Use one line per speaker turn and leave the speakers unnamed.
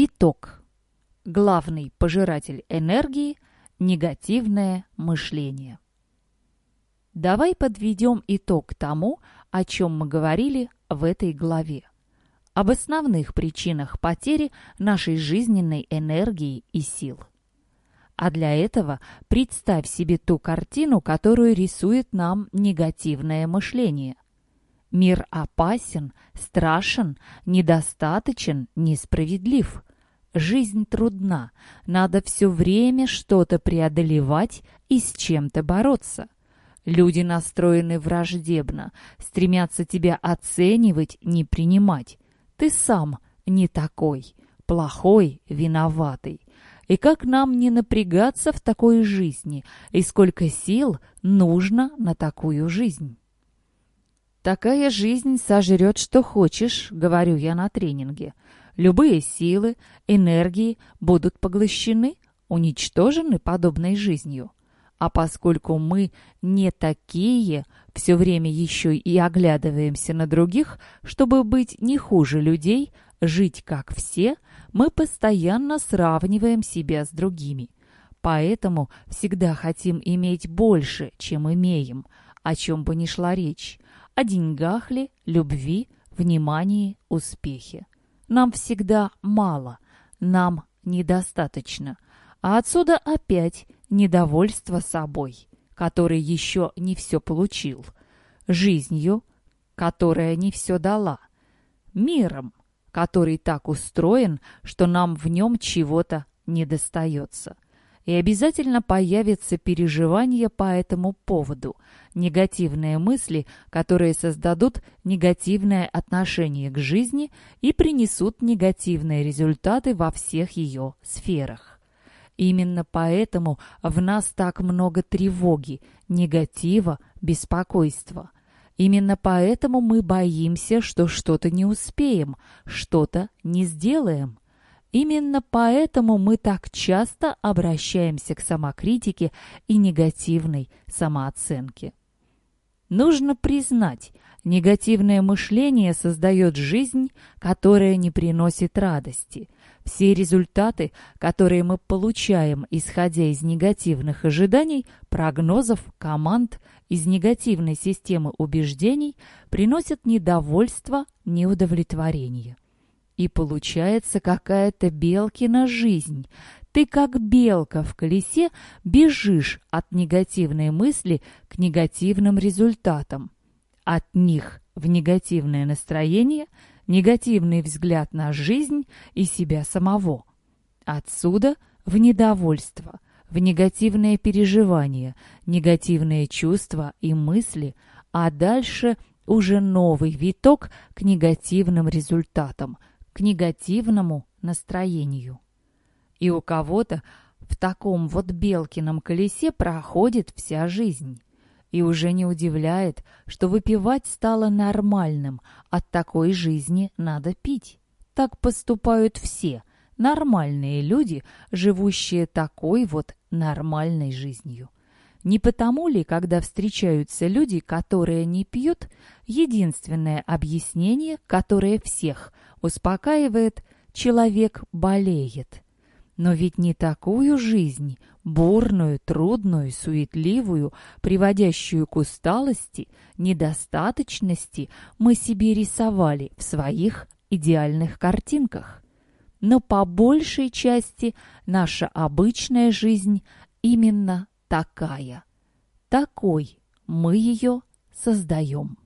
Итог. Главный пожиратель энергии – негативное мышление. Давай подведем итог тому, о чем мы говорили в этой главе. Об основных причинах потери нашей жизненной энергии и сил. А для этого представь себе ту картину, которую рисует нам негативное мышление. Мир опасен, страшен, недостаточен, несправедлив. Жизнь трудна, надо все время что-то преодолевать и с чем-то бороться. Люди настроены враждебно, стремятся тебя оценивать, не принимать. Ты сам не такой, плохой, виноватый. И как нам не напрягаться в такой жизни, и сколько сил нужно на такую жизнь? «Такая жизнь сожрет, что хочешь», — говорю я на тренинге. «Любые силы, энергии будут поглощены, уничтожены подобной жизнью. А поскольку мы не такие, все время еще и оглядываемся на других, чтобы быть не хуже людей, жить как все, мы постоянно сравниваем себя с другими. Поэтому всегда хотим иметь больше, чем имеем, о чем бы ни шла речь, о деньгах ли, любви, внимании, успехе. Нам всегда мало, нам недостаточно. А отсюда опять недовольство собой, который еще не все получил, жизнью, которая не все дала, миром, который так устроен, что нам в нем чего-то недостается. И обязательно появятся переживания по этому поводу, негативные мысли, которые создадут негативное отношение к жизни и принесут негативные результаты во всех ее сферах. Именно поэтому в нас так много тревоги, негатива, беспокойства. Именно поэтому мы боимся, что что-то не успеем, что-то не сделаем. Именно поэтому мы так часто обращаемся к самокритике и негативной самооценке. Нужно признать, негативное мышление создает жизнь, которая не приносит радости. Все результаты, которые мы получаем, исходя из негативных ожиданий, прогнозов, команд, из негативной системы убеждений, приносят недовольство, неудовлетворение. И получается какая-то белкина жизнь, ты как белка в колесе бежишь от негативной мысли к негативным результатам. От них в негативное настроение, негативный взгляд на жизнь и себя самого. Отсюда в недовольство, в негативные переживания, негативные чувства и мысли, а дальше уже новый виток к негативным результатам, к негативному настроению. И у кого-то в таком вот Белкином колесе проходит вся жизнь. И уже не удивляет, что выпивать стало нормальным, от такой жизни надо пить. Так поступают все нормальные люди, живущие такой вот нормальной жизнью. Не потому ли, когда встречаются люди, которые не пьют, единственное объяснение, которое всех успокаивает, человек болеет – но ведь не такую жизнь, бурную, трудную, суетливую, приводящую к усталости, недостаточности, мы себе рисовали в своих идеальных картинках. Но по большей части наша обычная жизнь именно такая. Такой мы ее создаем.